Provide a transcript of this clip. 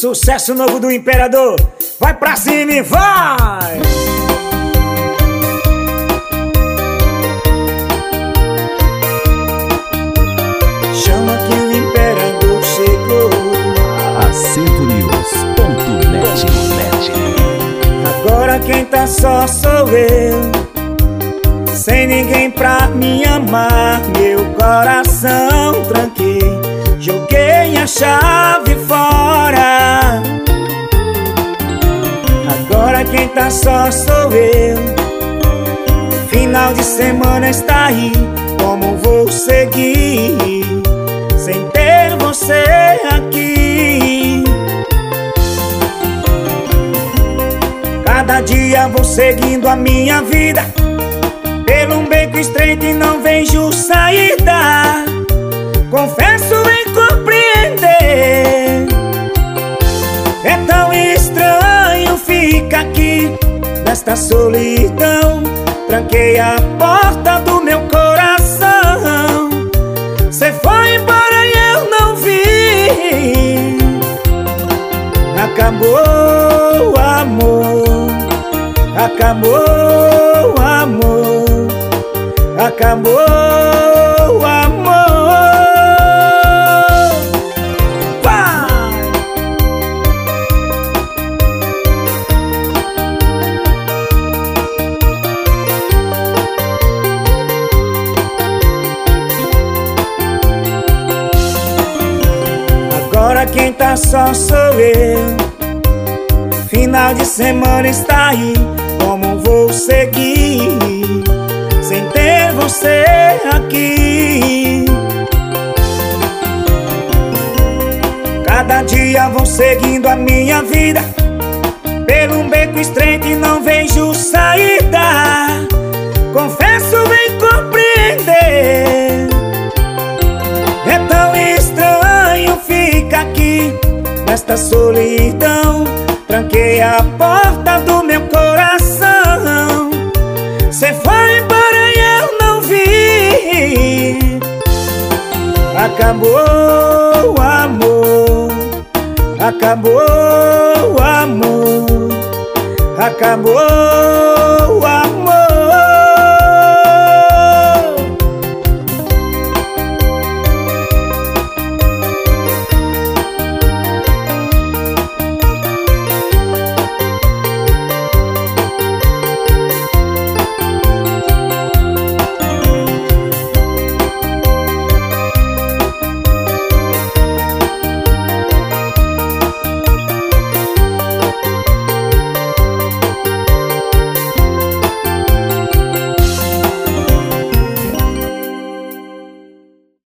Sucesso novo do Imperador. Vai pra cima e vai! Chama que o Imperador chegou. AcervoNews.net Agora quem tá só sou eu. Sem ninguém pra me amar, meu coração tranquei. Joguei a chave só sou eu. Final de semana está aí. Como vou seguir sem ter você aqui? Cada dia vou seguindo a minha vida Pelo um beco estreito e não vejo saída Confesso Nesta solidão. Tranquei a porta do meu coração. Cê foi embora e eu não vi Acabou o amor, acabou o amor, acabou Quem tá só sou eu. Final de semana está aí, como vou seguir sem ter você aqui? Cada dia vou seguindo a minha vida pelo beco estreito e não vejo saída. Nesta solidão. Tranquei a porta do meu coração. Cê foi embora e eu não vi. Acabou o amor, acabou o amor, acabou